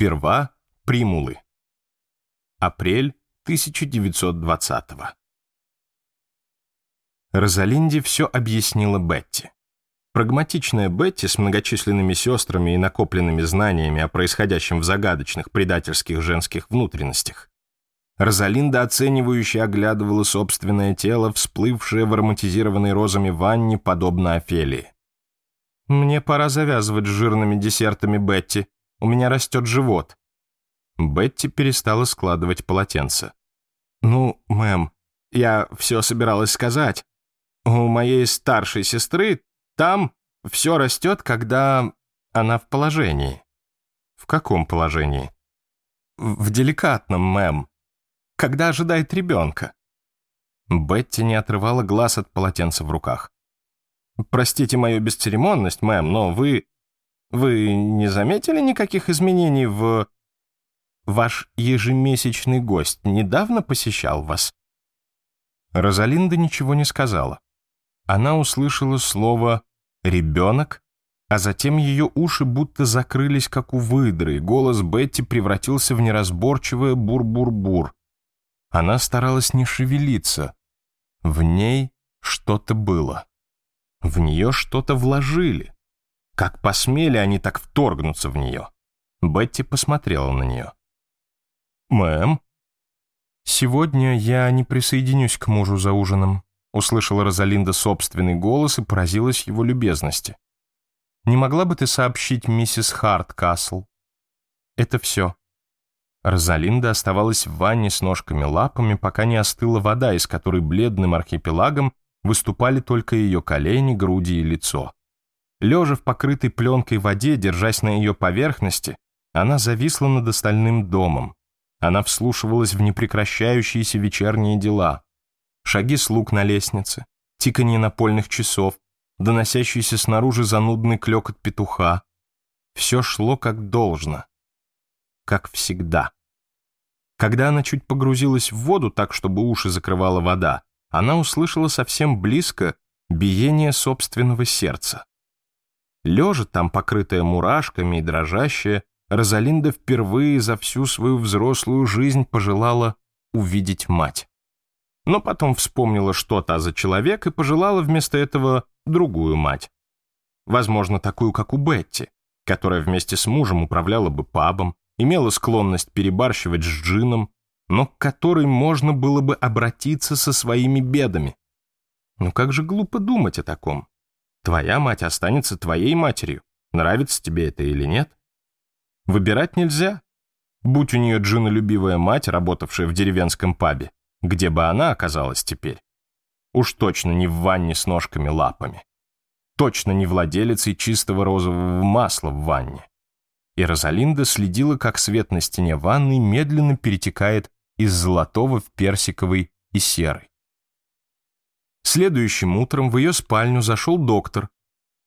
Сперва примулы. Апрель 1920-го. Розалинде все объяснила Бетти. Прагматичная Бетти с многочисленными сестрами и накопленными знаниями о происходящем в загадочных предательских женских внутренностях. Розалинда оценивающе оглядывала собственное тело, всплывшее в ароматизированной розами ванне, подобно Офелии. «Мне пора завязывать с жирными десертами, Бетти», у меня растет живот». Бетти перестала складывать полотенце. «Ну, мэм, я все собиралась сказать. У моей старшей сестры там все растет, когда она в положении». «В каком положении?» «В деликатном, мэм. Когда ожидает ребенка». Бетти не отрывала глаз от полотенца в руках. «Простите мою бесцеремонность, мэм, но вы вы не заметили никаких изменений в... Ваш ежемесячный гость недавно посещал вас. Розалинда ничего не сказала. Она услышала слово «ребенок», а затем ее уши будто закрылись, как у выдры, голос Бетти превратился в неразборчивое бур-бур-бур. Она старалась не шевелиться. В ней что-то было. В нее что-то вложили. Как посмели они так вторгнуться в нее? Бетти посмотрела на нее. «Мэм?» «Сегодня я не присоединюсь к мужу за ужином», услышала Розалинда собственный голос и поразилась его любезности. «Не могла бы ты сообщить миссис Харткасл?» «Это все». Розалинда оставалась в ванне с ножками-лапами, пока не остыла вода, из которой бледным архипелагом выступали только ее колени, груди и лицо. Лежа в покрытой пленкой воде, держась на ее поверхности, она зависла над остальным домом. Она вслушивалась в непрекращающиеся вечерние дела. Шаги слуг на лестнице, тиканье напольных часов, доносящийся снаружи занудный клекот петуха. Все шло как должно. Как всегда. Когда она чуть погрузилась в воду так, чтобы уши закрывала вода, она услышала совсем близко биение собственного сердца. Лежит там, покрытая мурашками и дрожащая, Розалинда впервые за всю свою взрослую жизнь пожелала увидеть мать. Но потом вспомнила, что та за человек, и пожелала вместо этого другую мать. Возможно, такую, как у Бетти, которая вместе с мужем управляла бы пабом, имела склонность перебарщивать с джином, но к которой можно было бы обратиться со своими бедами. Но как же глупо думать о таком. Твоя мать останется твоей матерью, нравится тебе это или нет. Выбирать нельзя. Будь у нее джинолюбивая мать, работавшая в деревенском пабе, где бы она оказалась теперь? Уж точно не в ванне с ножками-лапами. Точно не владелицей чистого розового масла в ванне. И Розалинда следила, как свет на стене ванны медленно перетекает из золотого в персиковый и серый. Следующим утром в ее спальню зашел доктор.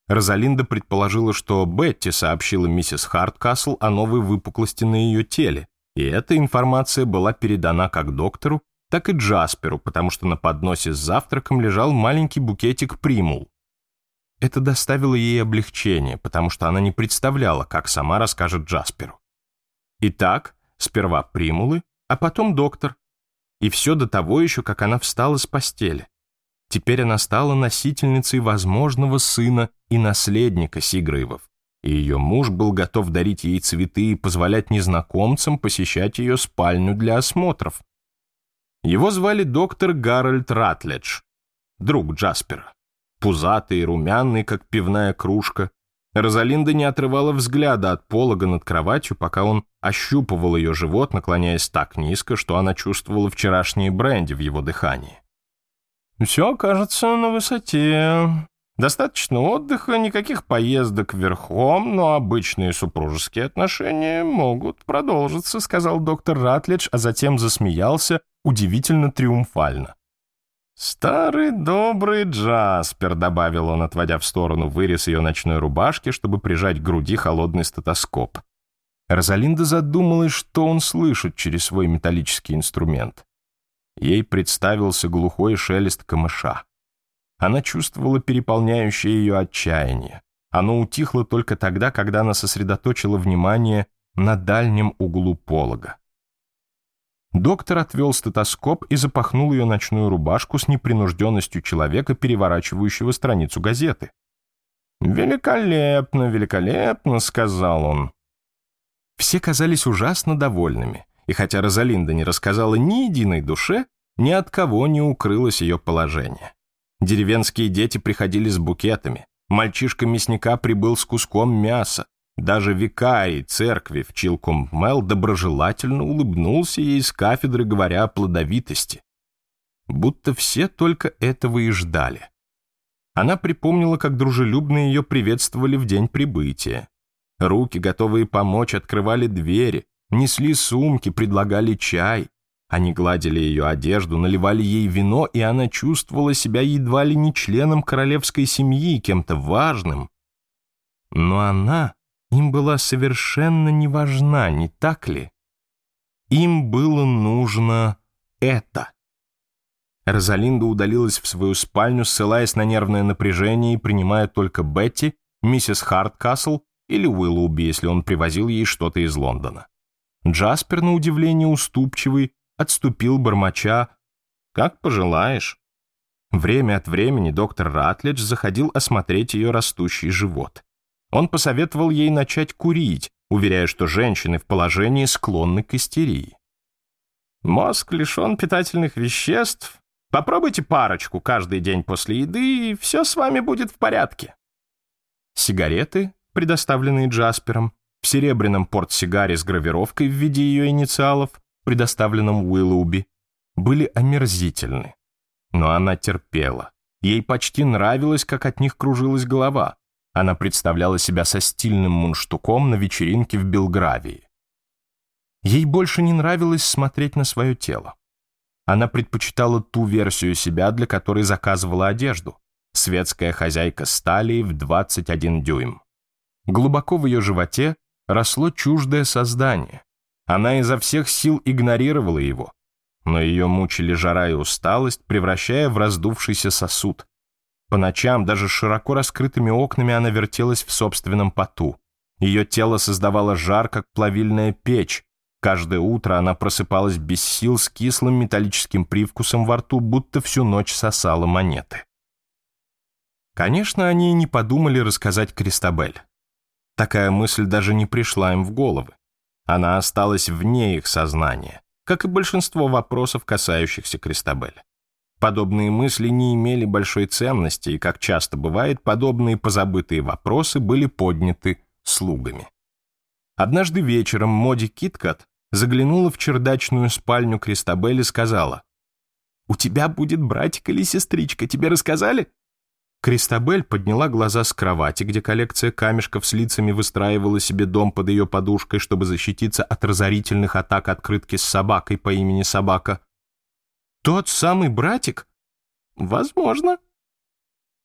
Розалинда предположила, что Бетти сообщила миссис Харткасл о новой выпуклости на ее теле, и эта информация была передана как доктору, так и Джасперу, потому что на подносе с завтраком лежал маленький букетик примул. Это доставило ей облегчение, потому что она не представляла, как сама расскажет Джасперу. Итак, сперва примулы, а потом доктор. И все до того еще, как она встала с постели. Теперь она стала носительницей возможного сына и наследника Сигрывов, и ее муж был готов дарить ей цветы и позволять незнакомцам посещать ее спальню для осмотров. Его звали доктор Гарольд Ратледж, друг Джаспера. Пузатый и румяный, как пивная кружка, Розалинда не отрывала взгляда от полога над кроватью, пока он ощупывал ее живот, наклоняясь так низко, что она чувствовала вчерашние бренди в его дыхании. Все кажется на высоте. Достаточно отдыха, никаких поездок верхом, но обычные супружеские отношения могут продолжиться, сказал доктор Ратлидж, а затем засмеялся удивительно триумфально. «Старый добрый Джаспер», — добавил он, отводя в сторону вырез ее ночной рубашки, чтобы прижать к груди холодный стетоскоп. Розалинда задумалась, что он слышит через свой металлический инструмент ей представился глухой шелест камыша. Она чувствовала переполняющее ее отчаяние. Оно утихло только тогда, когда она сосредоточила внимание на дальнем углу полога. Доктор отвел стетоскоп и запахнул ее ночную рубашку с непринужденностью человека, переворачивающего страницу газеты. «Великолепно, великолепно», — сказал он. Все казались ужасно довольными, и хотя Розалинда не рассказала ни единой душе, ни от кого не укрылось ее положение. Деревенские дети приходили с букетами, мальчишка мясника прибыл с куском мяса, даже викарий церкви в Чилкуммел доброжелательно улыбнулся ей с кафедры, говоря о плодовитости. Будто все только этого и ждали. Она припомнила, как дружелюбно ее приветствовали в день прибытия. Руки, готовые помочь, открывали двери, несли сумки, предлагали чай. Они гладили ее одежду, наливали ей вино, и она чувствовала себя едва ли не членом королевской семьи, кем-то важным. Но она им была совершенно не важна, не так ли? Им было нужно это. Розалинда удалилась в свою спальню, ссылаясь на нервное напряжение и принимая только Бетти, миссис Харткасл или Уиллуби, если он привозил ей что-то из Лондона. Джаспер, на удивление уступчивый, отступил бормоча «Как пожелаешь». Время от времени доктор Ратлидж заходил осмотреть ее растущий живот. Он посоветовал ей начать курить, уверяя, что женщины в положении склонны к истерии. «Мозг лишен питательных веществ. Попробуйте парочку каждый день после еды, и все с вами будет в порядке». Сигареты, предоставленные Джаспером, в серебряном портсигаре с гравировкой в виде ее инициалов, предоставленном Уиллоуби, были омерзительны. Но она терпела. Ей почти нравилось, как от них кружилась голова. Она представляла себя со стильным мунштуком на вечеринке в Белгравии. Ей больше не нравилось смотреть на свое тело. Она предпочитала ту версию себя, для которой заказывала одежду. Светская хозяйка стали в 21 дюйм. Глубоко в ее животе росло чуждое создание, она изо всех сил игнорировала его, но ее мучили жара и усталость, превращая в раздувшийся сосуд. По ночам даже широко раскрытыми окнами она вертелась в собственном поту. Ее тело создавало жар, как плавильная печь. Каждое утро она просыпалась без сил с кислым металлическим привкусом во рту, будто всю ночь сосала монеты. Конечно, они не подумали рассказать Кристабель. Такая мысль даже не пришла им в головы. Она осталась вне их сознания, как и большинство вопросов, касающихся Кристабель. Подобные мысли не имели большой ценности, и, как часто бывает, подобные позабытые вопросы были подняты слугами. Однажды вечером Моди Киткат заглянула в чердачную спальню Кристабель и сказала, «У тебя будет братик или сестричка, тебе рассказали?» Кристабель подняла глаза с кровати, где коллекция камешков с лицами выстраивала себе дом под ее подушкой, чтобы защититься от разорительных атак открытки с собакой по имени Собака. «Тот самый братик?» «Возможно».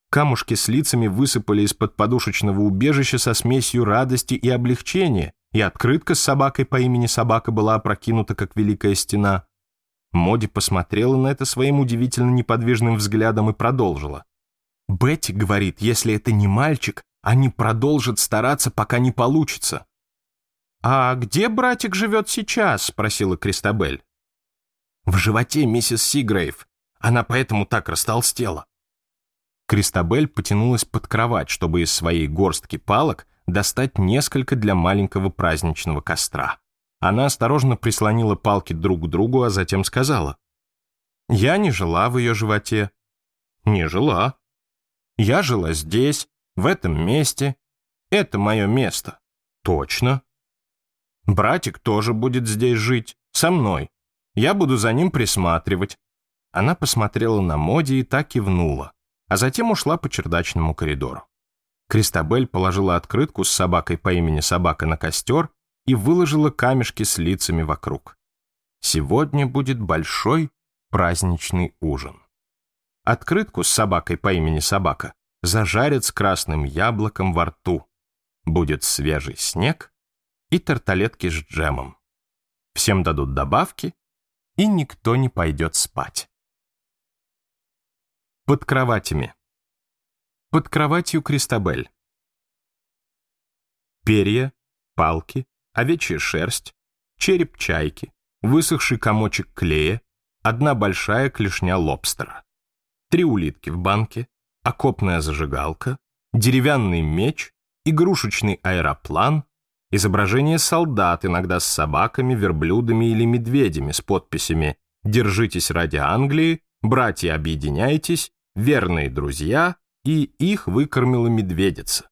Камушки с лицами высыпали из-под подушечного убежища со смесью радости и облегчения, и открытка с собакой по имени Собака была опрокинута, как великая стена. Моди посмотрела на это своим удивительно неподвижным взглядом и продолжила. Бетти говорит, если это не мальчик, они продолжат стараться, пока не получится. «А где братик живет сейчас?» — спросила Кристабель. «В животе миссис Сигрейв. Она поэтому так растолстела». Кристабель потянулась под кровать, чтобы из своей горстки палок достать несколько для маленького праздничного костра. Она осторожно прислонила палки друг к другу, а затем сказала. «Я не жила в ее животе». «Не жила», я жила здесь, в этом месте. Это мое место. Точно. Братик тоже будет здесь жить, со мной. Я буду за ним присматривать. Она посмотрела на Моди и так кивнула, а затем ушла по чердачному коридору. Кристабель положила открытку с собакой по имени Собака на костер и выложила камешки с лицами вокруг. Сегодня будет большой праздничный ужин открытку с собакой по имени Собака зажарят с красным яблоком во рту. Будет свежий снег и тарталетки с джемом. Всем дадут добавки, и никто не пойдет спать. Под кроватями. Под кроватью Кристабель. Перья, палки, овечья шерсть, череп чайки, высохший комочек клея, одна большая клешня лобстера три улитки в банке, окопная зажигалка, деревянный меч, игрушечный аэроплан, изображение солдат, иногда с собаками, верблюдами или медведями с подписями «Держитесь ради Англии», «Братья, объединяйтесь», «Верные друзья» и «Их выкормила медведица».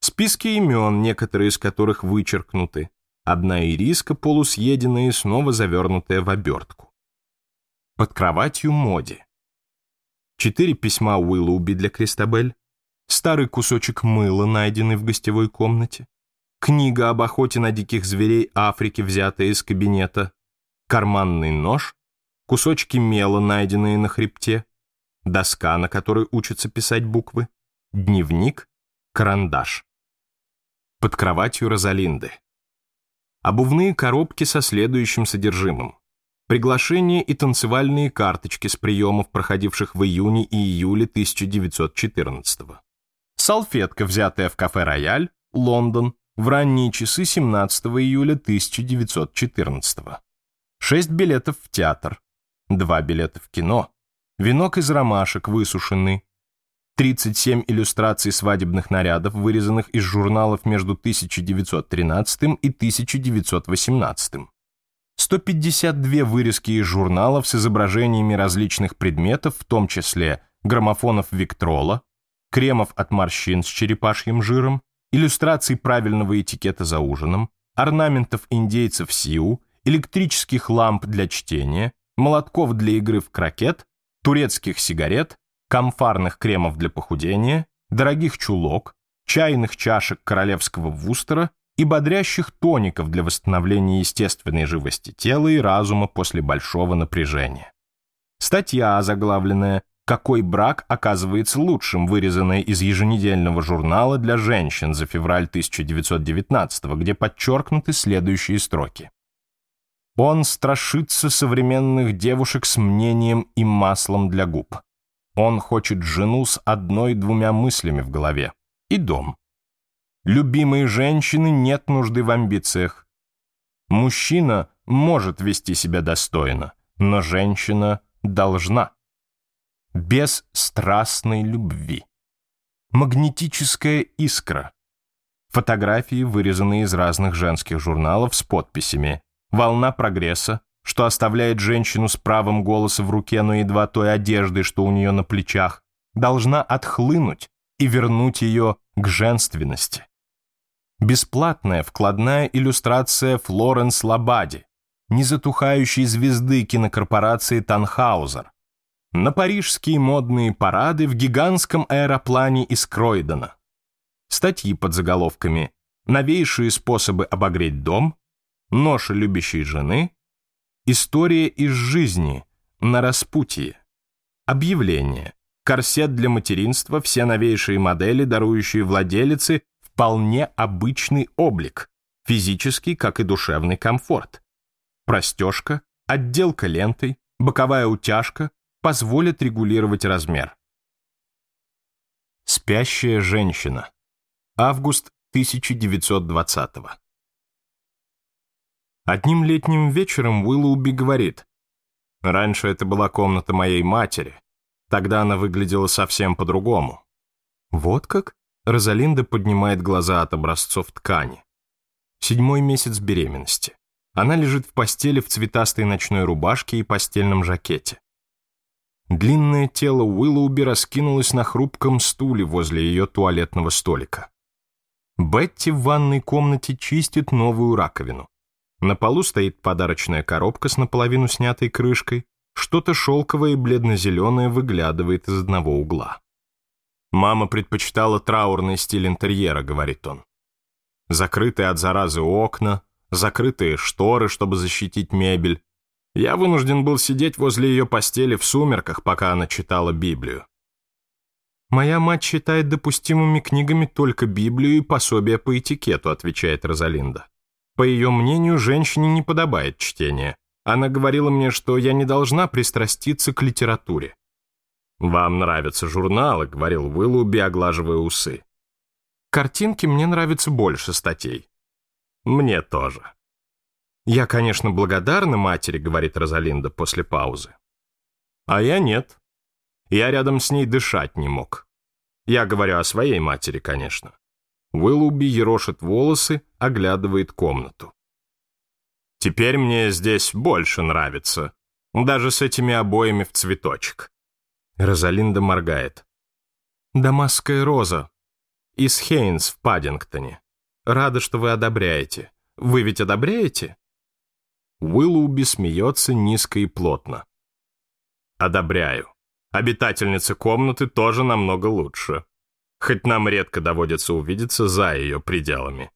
Списки имен, некоторые из которых вычеркнуты, одна ириска полусъеденная и снова завернутая в обертку. Под кроватью моди четыре письма Уиллуби для Кристабель, старый кусочек мыла, найденный в гостевой комнате, книга об охоте на диких зверей Африки, взятая из кабинета, карманный нож, кусочки мела, найденные на хребте, доска, на которой учатся писать буквы, дневник, карандаш. Под кроватью Розалинды. Обувные коробки со следующим содержимым приглашение и танцевальные карточки с приемов, проходивших в июне и июле 1914 -го. Салфетка, взятая в кафе «Рояль», Лондон, в ранние часы 17 июля 1914 -го. Шесть билетов в театр, два билета в кино, венок из ромашек высушенный, 37 иллюстраций свадебных нарядов, вырезанных из журналов между 1913 и 1918. 152 вырезки из журналов с изображениями различных предметов, в том числе граммофонов Виктрола, кремов от морщин с черепашьим жиром, иллюстраций правильного этикета за ужином, орнаментов индейцев Сиу, электрических ламп для чтения, молотков для игры в крокет, турецких сигарет, комфарных кремов для похудения, дорогих чулок, чайных чашек королевского вустера и бодрящих тоников для восстановления естественной живости тела и разума после большого напряжения. Статья, заглавленная «Какой брак оказывается лучшим», вырезанная из еженедельного журнала для женщин за февраль 1919 где подчеркнуты следующие строки. Он страшится современных девушек с мнением и маслом для губ. Он хочет жену с одной-двумя мыслями в голове. И дом. Любимой женщины нет нужды в амбициях. Мужчина может вести себя достойно, но женщина должна. Без страстной любви. Магнетическая искра. Фотографии, вырезанные из разных женских журналов с подписями. Волна прогресса, что оставляет женщину с правым голосом в руке, но едва той одеждой, что у нее на плечах, должна отхлынуть и вернуть ее к женственности. Бесплатная вкладная иллюстрация Флоренс Лабади, незатухающей звезды кинокорпорации Танхаузер. На парижские модные парады в гигантском аэроплане из Кройдена. Статьи под заголовками «Новейшие способы обогреть дом», «Нож любящей жены», «История из жизни», «На распутье», «Объявление», «Корсет для материнства», «Все новейшие модели, дарующие владелицы», вполне обычный облик, физический, как и душевный комфорт. Простежка, отделка лентой, боковая утяжка позволят регулировать размер. Спящая женщина. Август 1920 -го. Одним летним вечером Уиллоуби говорит, «Раньше это была комната моей матери. Тогда она выглядела совсем по-другому». «Вот как?» Розалинда поднимает глаза от образцов ткани. Седьмой месяц беременности. Она лежит в постели в цветастой ночной рубашке и постельном жакете. Длинное тело Уиллоуби раскинулось на хрупком стуле возле ее туалетного столика. Бетти в ванной комнате чистит новую раковину. На полу стоит подарочная коробка с наполовину снятой крышкой, что-то шелковое и бледно-зеленое выглядывает из одного угла. Мама предпочитала траурный стиль интерьера, говорит он. Закрытые от заразы окна, закрытые шторы, чтобы защитить мебель. Я вынужден был сидеть возле ее постели в сумерках, пока она читала Библию. «Моя мать считает допустимыми книгами только Библию и пособия по этикету», отвечает Розалинда. «По ее мнению, женщине не подобает чтение. Она говорила мне, что я не должна пристраститься к литературе. «Вам нравятся журналы», — говорил Вылуби, оглаживая усы. «Картинки мне нравятся больше статей». «Мне тоже». «Я, конечно, благодарна матери», — говорит Розалинда после паузы. «А я нет. Я рядом с ней дышать не мог. Я говорю о своей матери, конечно». Вылуби ерошит волосы, оглядывает комнату. «Теперь мне здесь больше нравится, даже с этими обоями в цветочек. Розалинда моргает. «Дамасская роза. Из Хейнс в Паддингтоне. Рада, что вы одобряете. Вы ведь одобряете?» Уиллоуби смеется низко и плотно. «Одобряю. Обитательница комнаты тоже намного лучше. Хоть нам редко доводится увидеться за ее пределами».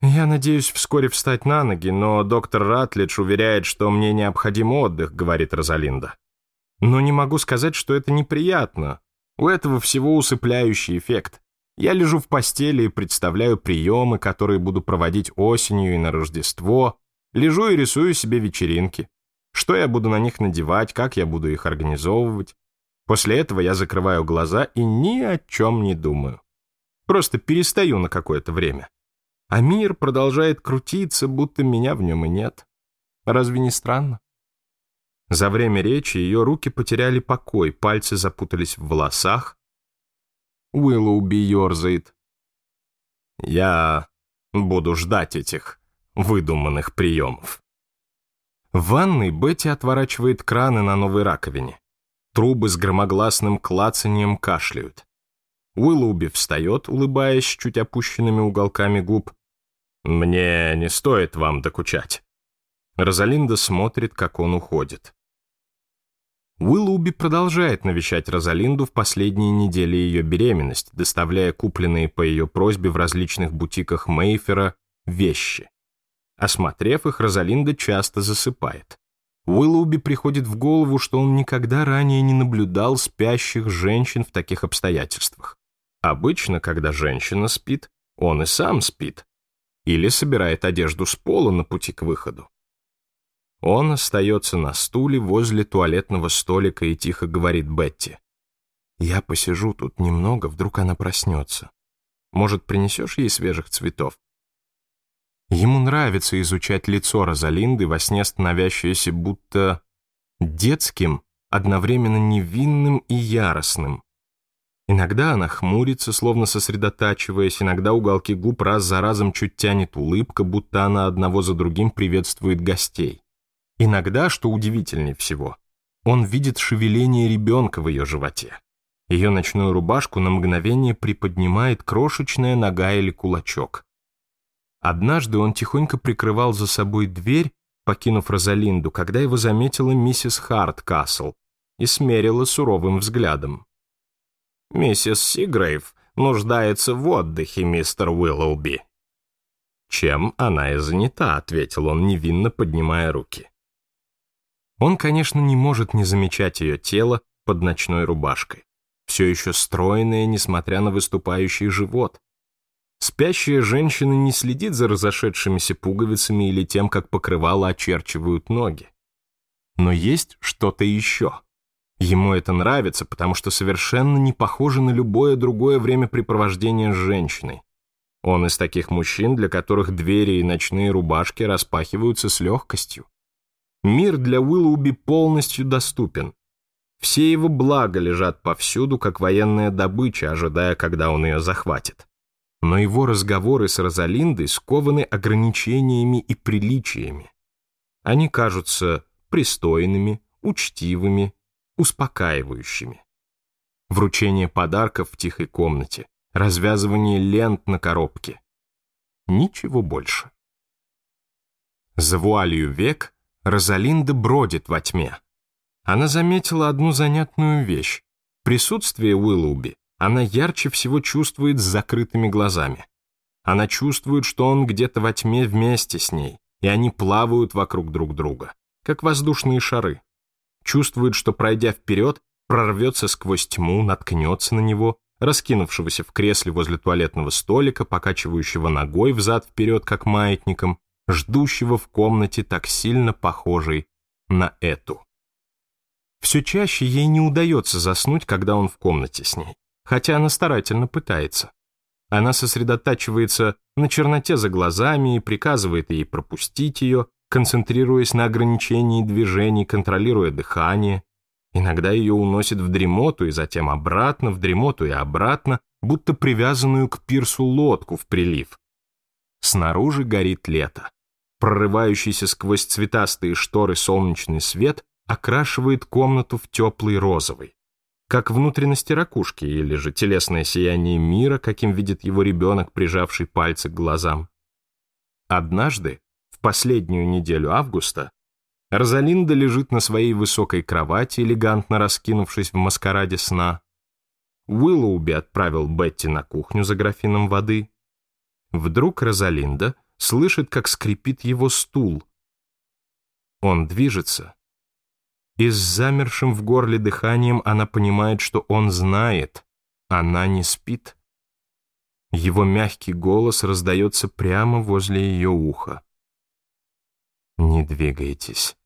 «Я надеюсь вскоре встать на ноги, но доктор Ратлидж уверяет, что мне необходим отдых», — говорит Розалинда. Но не могу сказать, что это неприятно. У этого всего усыпляющий эффект. Я лежу в постели и представляю приемы, которые буду проводить осенью и на Рождество. Лежу и рисую себе вечеринки. Что я буду на них надевать, как я буду их организовывать. После этого я закрываю глаза и ни о чем не думаю. Просто перестаю на какое-то время. А мир продолжает крутиться, будто меня в нем и нет. Разве не странно? За время речи ее руки потеряли покой, пальцы запутались в волосах. Уиллоуби ерзает. «Я буду ждать этих выдуманных приемов». В ванной Бетти отворачивает краны на новой раковине. Трубы с громогласным клацанием кашляют. Уиллоуби встает, улыбаясь чуть опущенными уголками губ. «Мне не стоит вам докучать». Розалинда смотрит, как он уходит. Уиллуби продолжает навещать Розалинду в последние недели ее беременность, доставляя купленные по ее просьбе в различных бутиках Мейфера вещи. Осмотрев их, Розалинда часто засыпает. Уиллуби приходит в голову, что он никогда ранее не наблюдал спящих женщин в таких обстоятельствах. Обычно, когда женщина спит, он и сам спит. Или собирает одежду с пола на пути к выходу. Он остается на стуле возле туалетного столика и тихо говорит Бетти. «Я посижу тут немного, вдруг она проснется. Может, принесешь ей свежих цветов?» Ему нравится изучать лицо Розалинды, во сне становящееся будто детским, одновременно невинным и яростным. Иногда она хмурится, словно сосредотачиваясь, иногда уголки губ раз за разом чуть тянет улыбка, будто она одного за другим приветствует гостей. Иногда, что удивительнее всего, он видит шевеление ребенка в ее животе. Ее ночную рубашку на мгновение приподнимает крошечная нога или кулачок. Однажды он тихонько прикрывал за собой дверь, покинув Розалинду, когда его заметила миссис Харткасл и смерила суровым взглядом. «Миссис Сигрейв нуждается в отдыхе, мистер Уиллоуби». «Чем она и занята», — ответил он, невинно поднимая руки. Он, конечно, не может не замечать ее тело под ночной рубашкой, все еще стройное, несмотря на выступающий живот. Спящая женщина не следит за разошедшимися пуговицами или тем, как покрывало очерчивают ноги. Но есть что-то еще. Ему это нравится, потому что совершенно не похоже на любое другое времяпрепровождение с женщиной. Он из таких мужчин, для которых двери и ночные рубашки распахиваются с легкостью. Мир для Уиллуби полностью доступен. Все его блага лежат повсюду, как военная добыча, ожидая, когда он ее захватит. Но его разговоры с Розалиндой скованы ограничениями и приличиями. Они кажутся пристойными, учтивыми, успокаивающими. Вручение подарков в тихой комнате, развязывание лент на коробке. Ничего больше. За вуалью век Розалинда бродит во тьме. Она заметила одну занятную вещь. Присутствие Уиллоуби она ярче всего чувствует с закрытыми глазами. Она чувствует, что он где-то во тьме вместе с ней, и они плавают вокруг друг друга, как воздушные шары. Чувствует, что, пройдя вперед, прорвется сквозь тьму, наткнется на него, раскинувшегося в кресле возле туалетного столика, покачивающего ногой взад-вперед, как маятником, ждущего в комнате так сильно похожей на эту. Все чаще ей не удается заснуть, когда он в комнате с ней, хотя она старательно пытается. Она сосредотачивается на черноте за глазами и приказывает ей пропустить ее, концентрируясь на ограничении движений, контролируя дыхание. Иногда ее уносит в дремоту и затем обратно, в дремоту и обратно, будто привязанную к пирсу лодку в прилив. Снаружи горит лето прорывающийся сквозь цветастые шторы солнечный свет окрашивает комнату в теплый розовый. Как внутренности ракушки или же телесное сияние мира, каким видит его ребенок, прижавший пальцы к глазам. Однажды, в последнюю неделю августа, Розалинда лежит на своей высокой кровати, элегантно раскинувшись в маскараде сна. Уиллоуби отправил Бетти на кухню за графином воды. Вдруг Розалинда — слышит, как скрипит его стул. Он движется. И с замершим в горле дыханием она понимает, что он знает, она не спит. Его мягкий голос раздается прямо возле ее уха. «Не двигайтесь».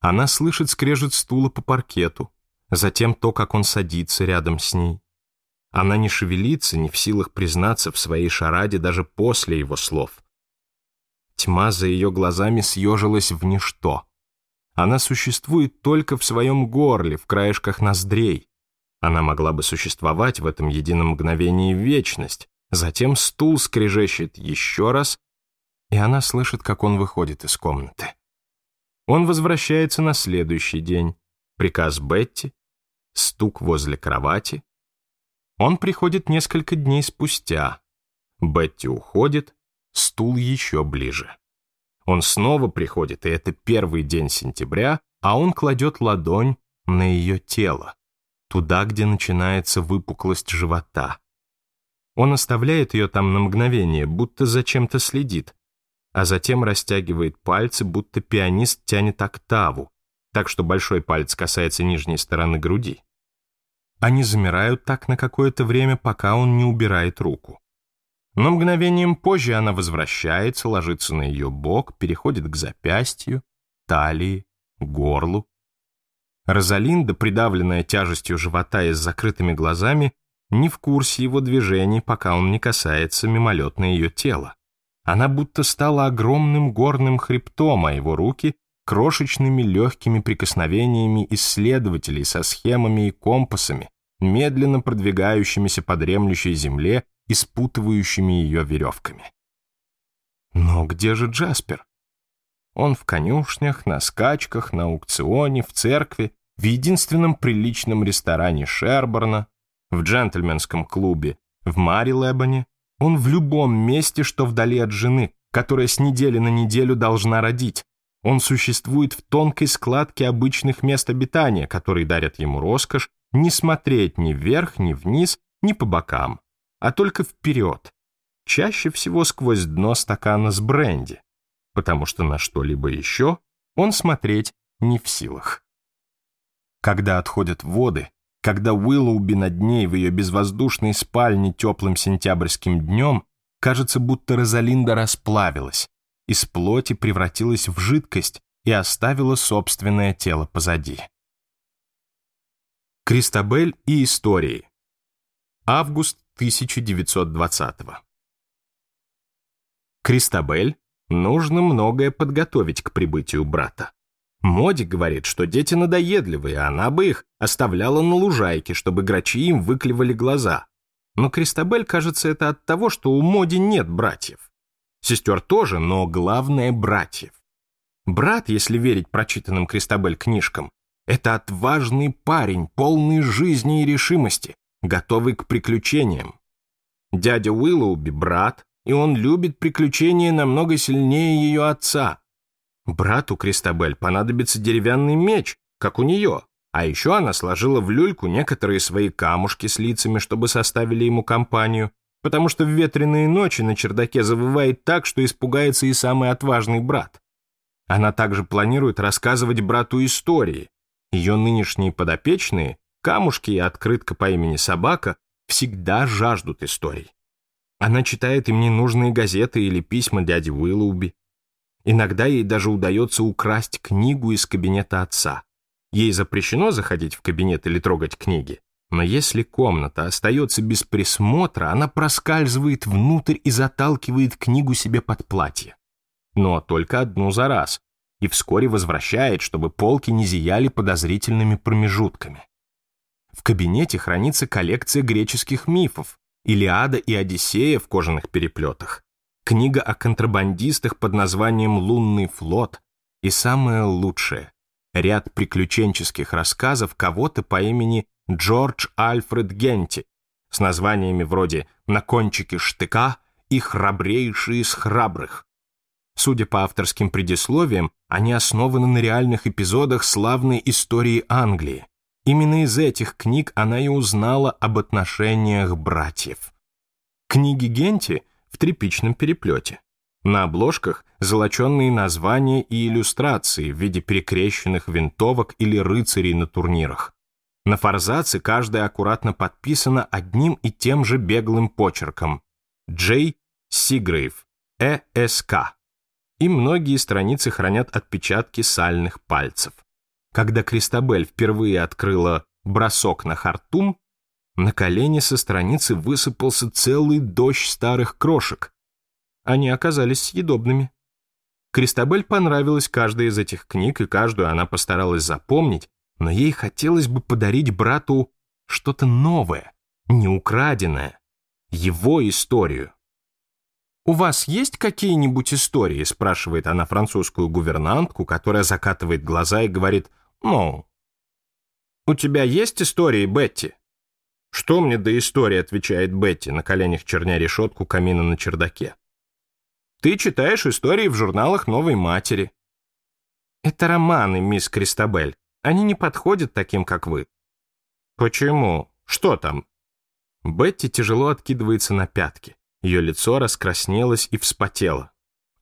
Она слышит скрежет стула по паркету, затем то, как он садится рядом с ней. Она не шевелится, не в силах признаться в своей шараде даже после его слов. Тьма за ее глазами съежилась в ничто. Она существует только в своем горле, в краешках ноздрей. Она могла бы существовать в этом едином мгновении вечность. Затем стул скрежещет еще раз, и она слышит, как он выходит из комнаты. Он возвращается на следующий день. Приказ Бетти, стук возле кровати, он приходит несколько дней спустя. Бетти уходит, стул еще ближе. Он снова приходит, и это первый день сентября, а он кладет ладонь на ее тело, туда, где начинается выпуклость живота. Он оставляет ее там на мгновение, будто за чем-то следит, а затем растягивает пальцы, будто пианист тянет октаву, так что большой палец касается нижней стороны груди. Они замирают так на какое-то время, пока он не убирает руку. Но мгновением позже она возвращается, ложится на ее бок, переходит к запястью, талии, горлу. Розалинда, придавленная тяжестью живота и с закрытыми глазами, не в курсе его движений, пока он не касается мимолетно ее тела. Она будто стала огромным горным хребтом, а его руки крошечными легкими прикосновениями исследователей со схемами и компасами, медленно продвигающимися по дремлющей земле и спутывающими ее веревками. Но где же Джаспер? Он в конюшнях, на скачках, на аукционе, в церкви, в единственном приличном ресторане Шерборна, в джентльменском клубе, в Марилебоне. Он в любом месте, что вдали от жены, которая с недели на неделю должна родить, он существует в тонкой складке обычных мест обитания, которые дарят ему роскошь не смотреть ни вверх, ни вниз, ни по бокам, а только вперед, чаще всего сквозь дно стакана с бренди, потому что на что-либо еще он смотреть не в силах. Когда отходят воды, когда Уиллоуби над ней в ее безвоздушной спальне теплым сентябрьским днем, кажется, будто Розалинда расплавилась, из плоти превратилась в жидкость и оставила собственное тело позади. Кристабель и истории. Август 1920 -го. Кристабель, нужно многое подготовить к прибытию брата. Моди говорит, что дети надоедливые, а она бы их оставляла на лужайке, чтобы грачи им выклевали глаза. Но Кристабель кажется это от того, что у Моди нет братьев. Сестер тоже, но главное – братьев. Брат, если верить прочитанным Кристабель книжкам, это отважный парень, полный жизни и решимости, готовый к приключениям. Дядя Уиллоуби – брат, и он любит приключения намного сильнее ее отца. Брату Кристабель понадобится деревянный меч, как у нее, а еще она сложила в люльку некоторые свои камушки с лицами, чтобы составили ему компанию потому что в ветреные ночи на чердаке завывает так, что испугается и самый отважный брат. Она также планирует рассказывать брату истории. Ее нынешние подопечные, камушки и открытка по имени Собака, всегда жаждут историй. Она читает им ненужные газеты или письма дяди Уиллоуби. Иногда ей даже удается украсть книгу из кабинета отца. Ей запрещено заходить в кабинет или трогать книги, но если комната остается без присмотра, она проскальзывает внутрь и заталкивает книгу себе под платье. Но только одну за раз. И вскоре возвращает, чтобы полки не зияли подозрительными промежутками. В кабинете хранится коллекция греческих мифов, Илиада и Одиссея в кожаных переплетах, книга о контрабандистах под названием «Лунный флот» и самое лучшее — ряд приключенческих рассказов кого-то по имени Джордж Альфред Генти с названиями вроде «На кончике штыка» и «Храбрейшие из храбрых». Судя по авторским предисловиям, они основаны на реальных эпизодах славной истории Англии. Именно из этих книг она и узнала об отношениях братьев. Книги Генти в тряпичном переплете. На обложках золоченные названия и иллюстрации в виде перекрещенных винтовок или рыцарей на турнирах. На форзаце каждая аккуратно подписана одним и тем же беглым почерком «Джей Сигрейв, ЭСК». И многие страницы хранят отпечатки сальных пальцев. Когда Кристабель впервые открыла бросок на Хартум, на колени со страницы высыпался целый дождь старых крошек. Они оказались съедобными. Кристабель понравилась каждая из этих книг, и каждую она постаралась запомнить, но ей хотелось бы подарить брату что-то новое, неукраденное, его историю. «У вас есть какие-нибудь истории?» спрашивает она французскую гувернантку, которая закатывает глаза и говорит «No». «У тебя есть истории, Бетти?» «Что мне до истории?» отвечает Бетти, на коленях черня решетку камина на чердаке. «Ты читаешь истории в журналах новой матери». «Это романы, мисс Кристабель. Они не подходят таким, как вы». «Почему? Что там?» Бетти тяжело откидывается на пятки. Ее лицо раскраснелось и вспотело.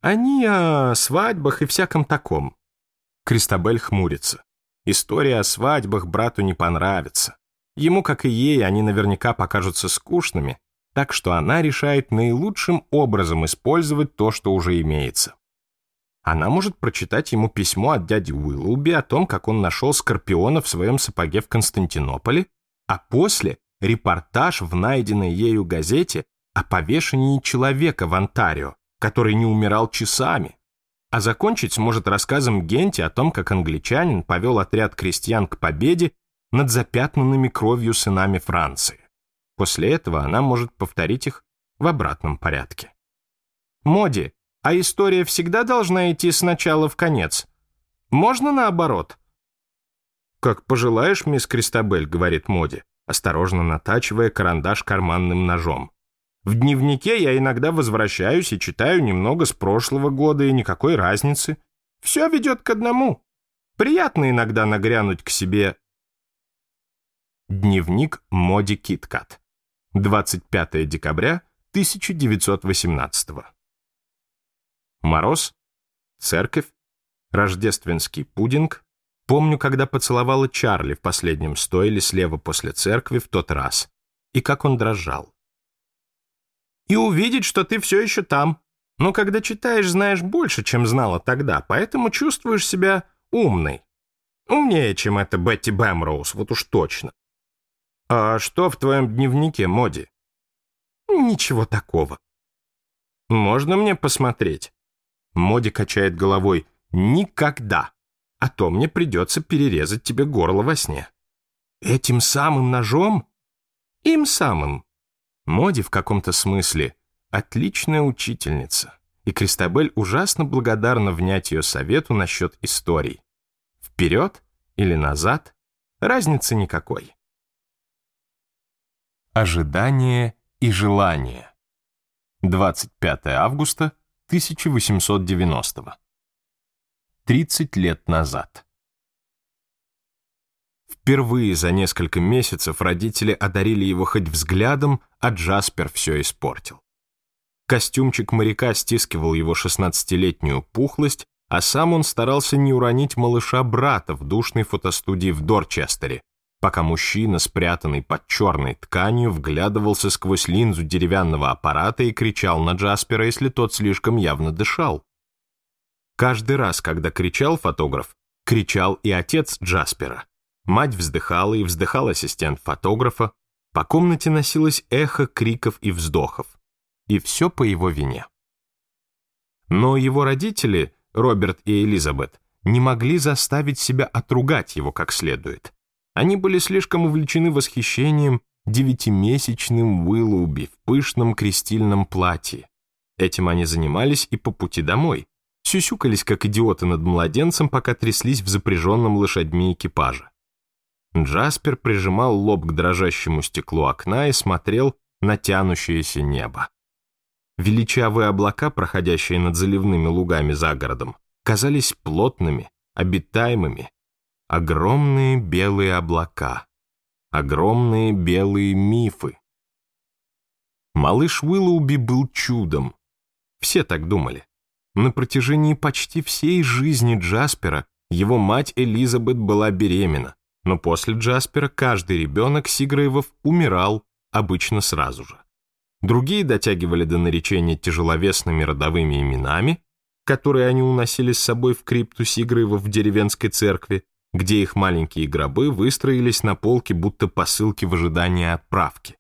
«Они о свадьбах и всяком таком». Кристабель хмурится. История о свадьбах брату не понравится. Ему, как и ей, они наверняка покажутся скучными, так что она решает наилучшим образом использовать то, что уже имеется. Она может прочитать ему письмо от дяди Уиллуби о том, как он нашел скорпиона в своем сапоге в Константинополе, а после — репортаж в найденной ею газете о повешении человека в Онтарио, который не умирал часами. А закончить сможет рассказом Генти о том, как англичанин повел отряд крестьян к победе над запятнанными кровью сынами Франции. После этого она может повторить их в обратном порядке. Моди а история всегда должна идти сначала в конец. Можно наоборот?» «Как пожелаешь, мисс Кристабель», — говорит Моди, осторожно натачивая карандаш карманным ножом. «В дневнике я иногда возвращаюсь и читаю немного с прошлого года, и никакой разницы. Все ведет к одному. Приятно иногда нагрянуть к себе...» Дневник Моди Киткат. 25 декабря 1918 года. Мороз, церковь, рождественский пудинг. Помню, когда поцеловала Чарли в последнем стойле слева после церкви в тот раз, и как он дрожал. И увидеть, что ты все еще там. Но когда читаешь, знаешь больше, чем знала тогда, поэтому чувствуешь себя умной. Умнее, чем эта Бетти Бэмроуз, вот уж точно. А что в твоем дневнике, Моди? Ничего такого. Можно мне посмотреть? Моди качает головой. «Никогда! А то мне придется перерезать тебе горло во сне». «Этим самым ножом?» «Им самым». Моди в каком-то смысле отличная учительница, и Кристабель ужасно благодарна внять ее совету насчет историй. Вперед или назад, разницы никакой. Ожидание и желание. 25 августа 1890 -го. 30 лет назад. Впервые за несколько месяцев родители одарили его хоть взглядом, а Джаспер все испортил. Костюмчик моряка стискивал его 16-летнюю пухлость, а сам он старался не уронить малыша-брата в душной фотостудии в Дорчестере, пока мужчина, спрятанный под черной тканью, вглядывался сквозь линзу деревянного аппарата и кричал на Джаспера, если тот слишком явно дышал. Каждый раз, когда кричал фотограф, кричал и отец Джаспера. Мать вздыхала и вздыхал ассистент фотографа. По комнате носилось эхо криков и вздохов. И все по его вине. Но его родители, Роберт и Элизабет, не могли заставить себя отругать его как следует. Они были слишком увлечены восхищением девятимесячным Уиллоуби в пышном крестильном платье. Этим они занимались и по пути домой. Сюсюкались, как идиоты над младенцем, пока тряслись в запряженном лошадьми экипаже. Джаспер прижимал лоб к дрожащему стеклу окна и смотрел на тянущееся небо. Величавые облака, проходящие над заливными лугами за городом, казались плотными, обитаемыми, огромные белые облака, огромные белые мифы. Малыш Уиллоуби был чудом. Все так думали. На протяжении почти всей жизни Джаспера его мать Элизабет была беременна, но после Джаспера каждый ребенок Сиграевов умирал, обычно сразу же. Другие дотягивали до наречения тяжеловесными родовыми именами, которые они уносили с собой в крипту Сиграева в деревенской церкви, где их маленькие гробы выстроились на полке, будто посылки в ожидании отправки.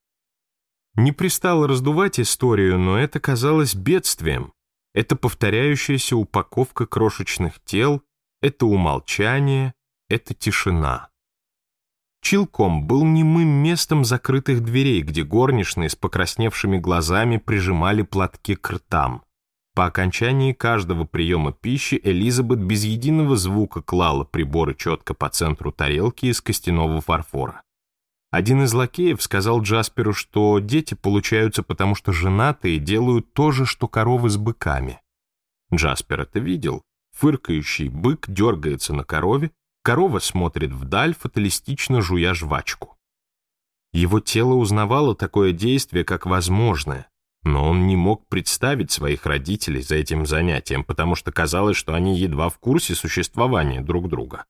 Не пристало раздувать историю, но это казалось бедствием. Это повторяющаяся упаковка крошечных тел, это умолчание, это тишина. Чилком был немым местом закрытых дверей, где горничные с покрасневшими глазами прижимали платки к ртам. По окончании каждого приема пищи Элизабет без единого звука клала приборы четко по центру тарелки из костяного фарфора. Один из лакеев сказал Джасперу, что дети получаются потому, что женатые делают то же, что коровы с быками. Джаспер это видел. Фыркающий бык дергается на корове, корова смотрит вдаль, фаталистично жуя жвачку. Его тело узнавало такое действие как возможное, но он не мог представить своих родителей за этим занятием, потому что казалось, что они едва в курсе существования друг друга.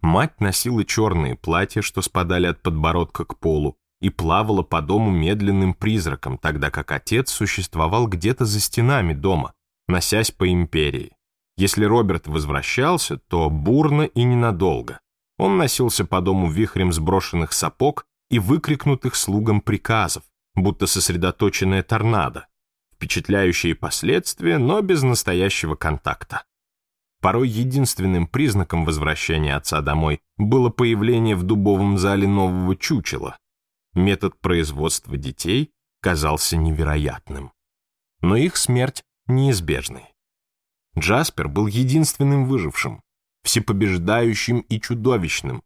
Мать носила черные платья, что спадали от подбородка к полу, и плавала по дому медленным призраком, тогда как отец существовал где-то за стенами дома, носясь по империи. Если Роберт возвращался, то бурно и ненадолго. Он носился по дому вихрем сброшенных сапог и выкрикнутых слугам приказов, будто сосредоточенное торнадо, впечатляющие последствия, но без настоящего контакта. Порой единственным признаком возвращения отца домой было появление в дубовом зале нового чучела. Метод производства детей казался невероятным. Но их смерть неизбежной. Джаспер был единственным выжившим, всепобеждающим и чудовищным.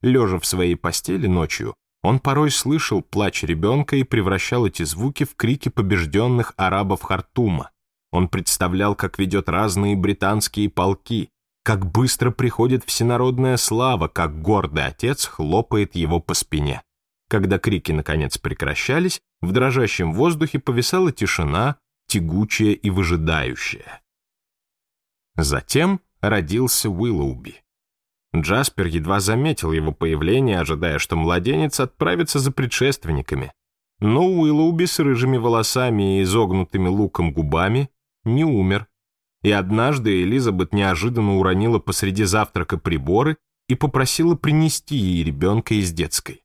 Лежа в своей постели ночью, он порой слышал плач ребенка и превращал эти звуки в крики побежденных арабов Хартума. Он представлял, как ведет разные британские полки, как быстро приходит всенародная слава, как гордый отец хлопает его по спине. Когда крики наконец прекращались, в дрожащем воздухе повисала тишина, тягучая и выжидающая. Затем родился Уиллоуби. Джаспер едва заметил его появление, ожидая, что младенец отправится за предшественниками. Но Уиллоуби с рыжими волосами и изогнутыми луком губами не умер. И однажды Элизабет неожиданно уронила посреди завтрака приборы и попросила принести ей ребенка из детской.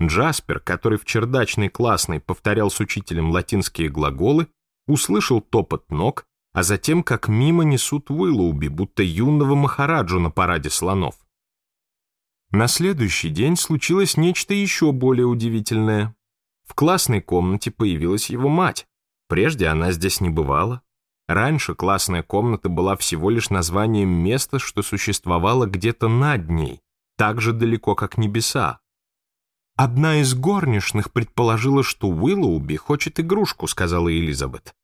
Джаспер, который в чердачной классной повторял с учителем латинские глаголы, услышал топот ног, а затем как мимо несут Уиллоуби, будто юного махараджу на параде слонов. На следующий день случилось нечто еще более удивительное. В классной комнате появилась его мать. Прежде она здесь не бывала. Раньше классная комната была всего лишь названием места, что существовало где-то над ней, так же далеко, как небеса. «Одна из горничных предположила, что Уиллоуби хочет игрушку», — сказала Элизабет.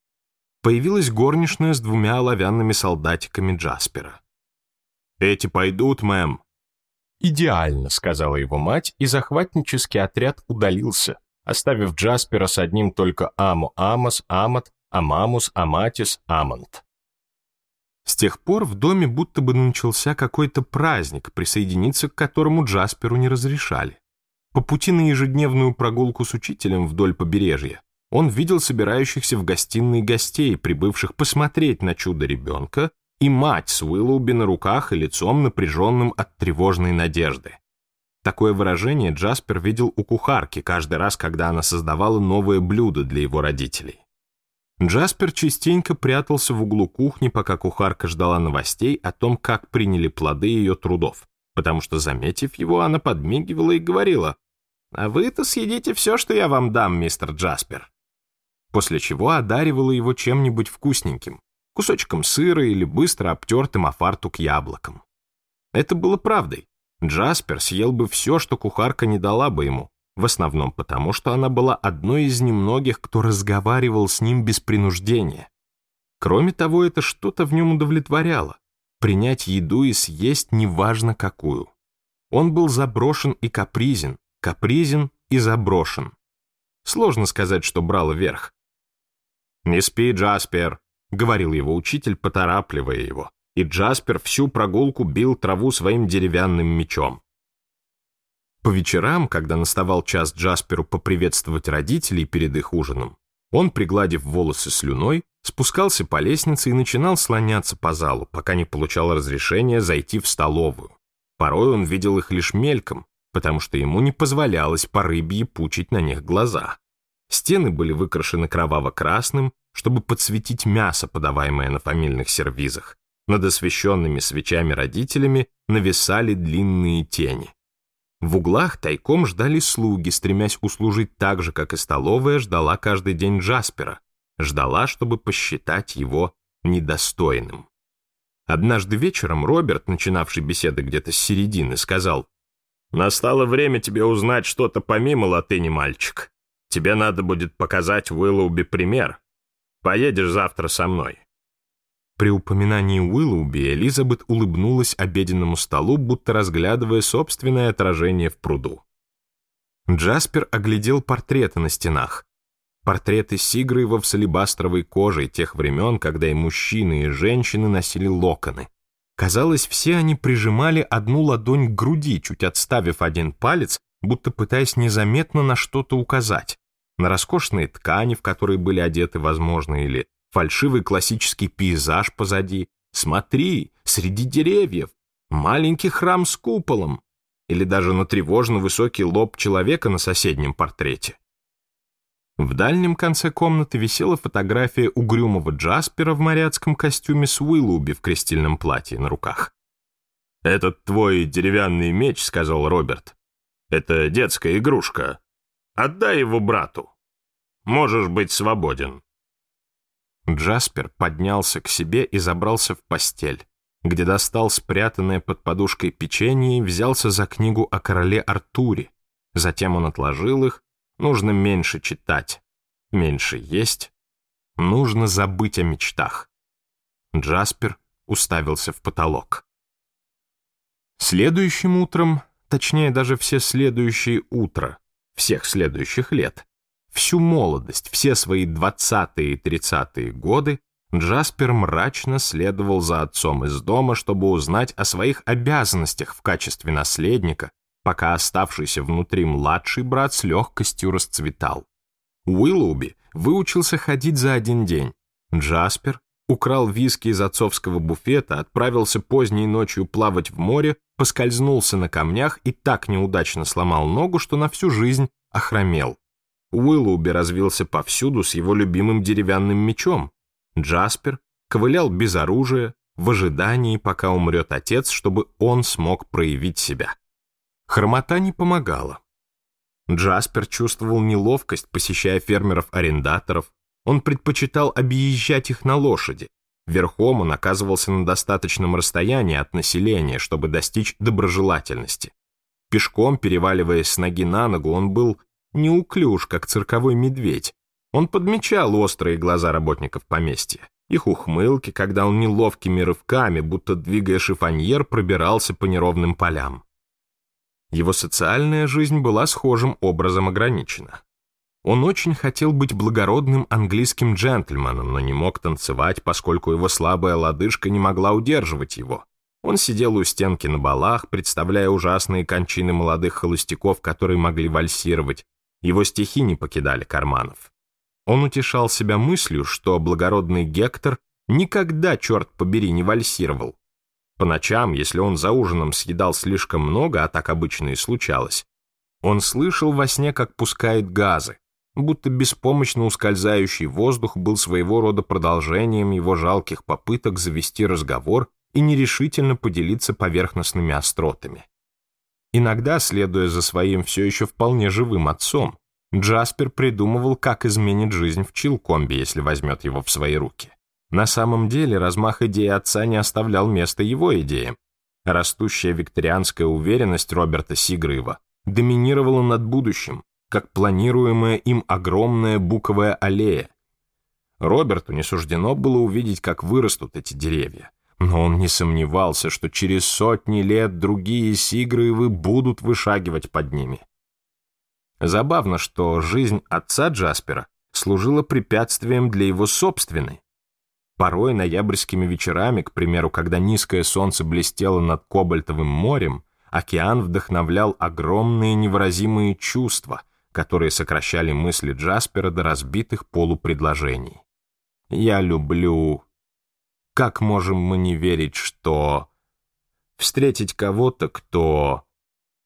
Появилась горничная с двумя оловянными солдатиками Джаспера. «Эти пойдут, мэм», «Идеально», — сказала его мать, и захватнический отряд удалился, оставив Джаспера с одним только Аму Амос, Амат, Амамус, Аматис, Амонт. С тех пор в доме будто бы начался какой-то праздник, присоединиться к которому Джасперу не разрешали. По пути на ежедневную прогулку с учителем вдоль побережья он видел собирающихся в гостиной гостей, прибывших посмотреть на чудо ребенка, и мать с Уиллоуби на руках и лицом напряженным от тревожной надежды. Такое выражение Джаспер видел у кухарки каждый раз, когда она создавала новое блюдо для его родителей. Джаспер частенько прятался в углу кухни, пока кухарка ждала новостей о том, как приняли плоды ее трудов, потому что, заметив его, она подмигивала и говорила, «А вы-то съедите все, что я вам дам, мистер Джаспер». После чего одаривала его чем-нибудь вкусненьким, кусочком сыра или быстро обтертым о фартук яблоком. Это было правдой. Джаспер съел бы все, что кухарка не дала бы ему, в основном потому, что она была одной из немногих, кто разговаривал с ним без принуждения. Кроме того, это что-то в нем удовлетворяло. Принять еду и съесть неважно какую. Он был заброшен и капризен, капризен и заброшен. Сложно сказать, что брал верх. «Не спи, Джаспер», — говорил его учитель, поторапливая его, и Джаспер всю прогулку бил траву своим деревянным мечом. По вечерам, когда наставал час Джасперу поприветствовать родителей перед их ужином, он, пригладив волосы слюной, спускался по лестнице и начинал слоняться по залу, пока не получал разрешения зайти в столовую. Порой он видел их лишь мельком, потому что ему не позволялось по рыбье пучить на них глаза. Стены были выкрашены кроваво-красным, чтобы подсветить мясо, подаваемое на фамильных сервизах. Над освещенными свечами родителями нависали длинные тени. В углах тайком ждали слуги, стремясь услужить так же, как и столовая ждала каждый день Джаспера, ждала, чтобы посчитать его недостойным. Однажды вечером Роберт, начинавший беседы где-то с середины, сказал, «Настало время тебе узнать что-то помимо латыни, мальчик. Тебе надо будет показать Уиллоуби пример. Поедешь завтра со мной». При упоминании Уиллуби Элизабет улыбнулась обеденному столу, будто разглядывая собственное отражение в пруду. Джаспер оглядел портреты на стенах. Портреты Сигрыва с алебастровой кожей тех времен, когда и мужчины, и женщины носили локоны. Казалось, все они прижимали одну ладонь к груди, чуть отставив один палец, будто пытаясь незаметно на что-то указать на роскошные ткани, в которые были одеты, возможно, или фальшивый классический пейзаж позади. Смотри, среди деревьев, маленький храм с куполом, или даже на тревожно высокий лоб человека на соседнем портрете. В дальнем конце комнаты висела фотография угрюмого Джаспера в моряцком костюме с Уиллуби в крестильном платье на руках. «Этот твой деревянный меч», — сказал Роберт, — «это детская игрушка. Отдай его брату. Можешь быть свободен». Джаспер поднялся к себе и забрался в постель, где достал спрятанное под подушкой печенье и взялся за книгу о короле Артуре. Затем он отложил их. Нужно меньше читать, меньше есть. Нужно забыть о мечтах. Джаспер уставился в потолок. Следующим утром, точнее даже все следующие утро всех следующих лет. Всю молодость, все свои 20-е и 30-е годы Джаспер мрачно следовал за отцом из дома, чтобы узнать о своих обязанностях в качестве наследника, пока оставшийся внутри младший брат с легкостью расцветал. Уиллоуби выучился ходить за один день, Джаспер украл виски из отцовского буфета, отправился поздней ночью плавать в море, поскользнулся на камнях и так неудачно сломал ногу, что на всю жизнь охромел. Уиллоуби развился повсюду с его любимым деревянным мечом. Джаспер ковылял без оружия, в ожидании, пока умрет отец, чтобы он смог проявить себя. Хромота не помогала. Джаспер чувствовал неловкость, посещая фермеров-арендаторов, он предпочитал объезжать их на лошади. Верхом он оказывался на достаточном расстоянии от населения, чтобы достичь доброжелательности. Пешком, переваливаясь с ноги на ногу, он был неуклюж, как цирковой медведь. Он подмечал острые глаза работников поместья, их ухмылки, когда он неловкими рывками, будто двигая шифоньер, пробирался по неровным полям. Его социальная жизнь была схожим образом ограничена. Он очень хотел быть благородным английским джентльменом, но не мог танцевать, поскольку его слабая лодыжка не могла удерживать его. Он сидел у стенки на балах, представляя ужасные кончины молодых холостяков, которые могли вальсировать. Его стихи не покидали карманов. Он утешал себя мыслью, что благородный Гектор никогда, черт побери, не вальсировал. По ночам, если он за ужином съедал слишком много, а так обычно и случалось, он слышал во сне, как пускает газы будто беспомощно ускользающий воздух был своего рода продолжением его жалких попыток завести разговор и нерешительно поделиться поверхностными остротами. Иногда, следуя за своим все еще вполне живым отцом, Джаспер придумывал, как изменит жизнь в Чилкомбе, если возьмет его в свои руки. На самом деле размах идеи отца не оставлял места его идеям. Растущая викторианская уверенность Роберта Сигрыва доминировала над будущим, как планируемая им огромная буковая аллея. Роберту не суждено было увидеть, как вырастут эти деревья. Но он не сомневался, что через сотни лет другие Сигрывы будут вышагивать под ними. Забавно, что жизнь отца Джаспера служила препятствием для его собственной. Порой ноябрьскими вечерами, к примеру, когда низкое солнце блестело над Кобальтовым морем, океан вдохновлял огромные невыразимые чувства, которые сокращали мысли Джаспера до разбитых полупредложений. «Я люблю...» «Как можем мы не верить, что...» «Встретить кого-то, кто...»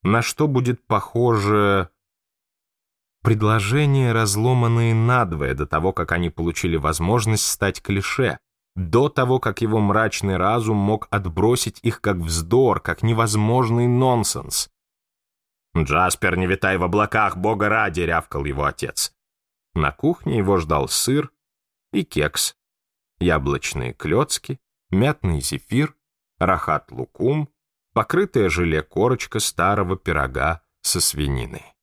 «На что будет похоже...» Предложения, разломанные надвое до того, как они получили возможность стать клише, до того, как его мрачный разум мог отбросить их как вздор, как невозможный нонсенс, «Джаспер, не витай в облаках, бога ради!» — рявкал его отец. На кухне его ждал сыр и кекс, яблочные клёцки, мятный зефир, рахат-лукум, покрытая желе корочка старого пирога со свининой.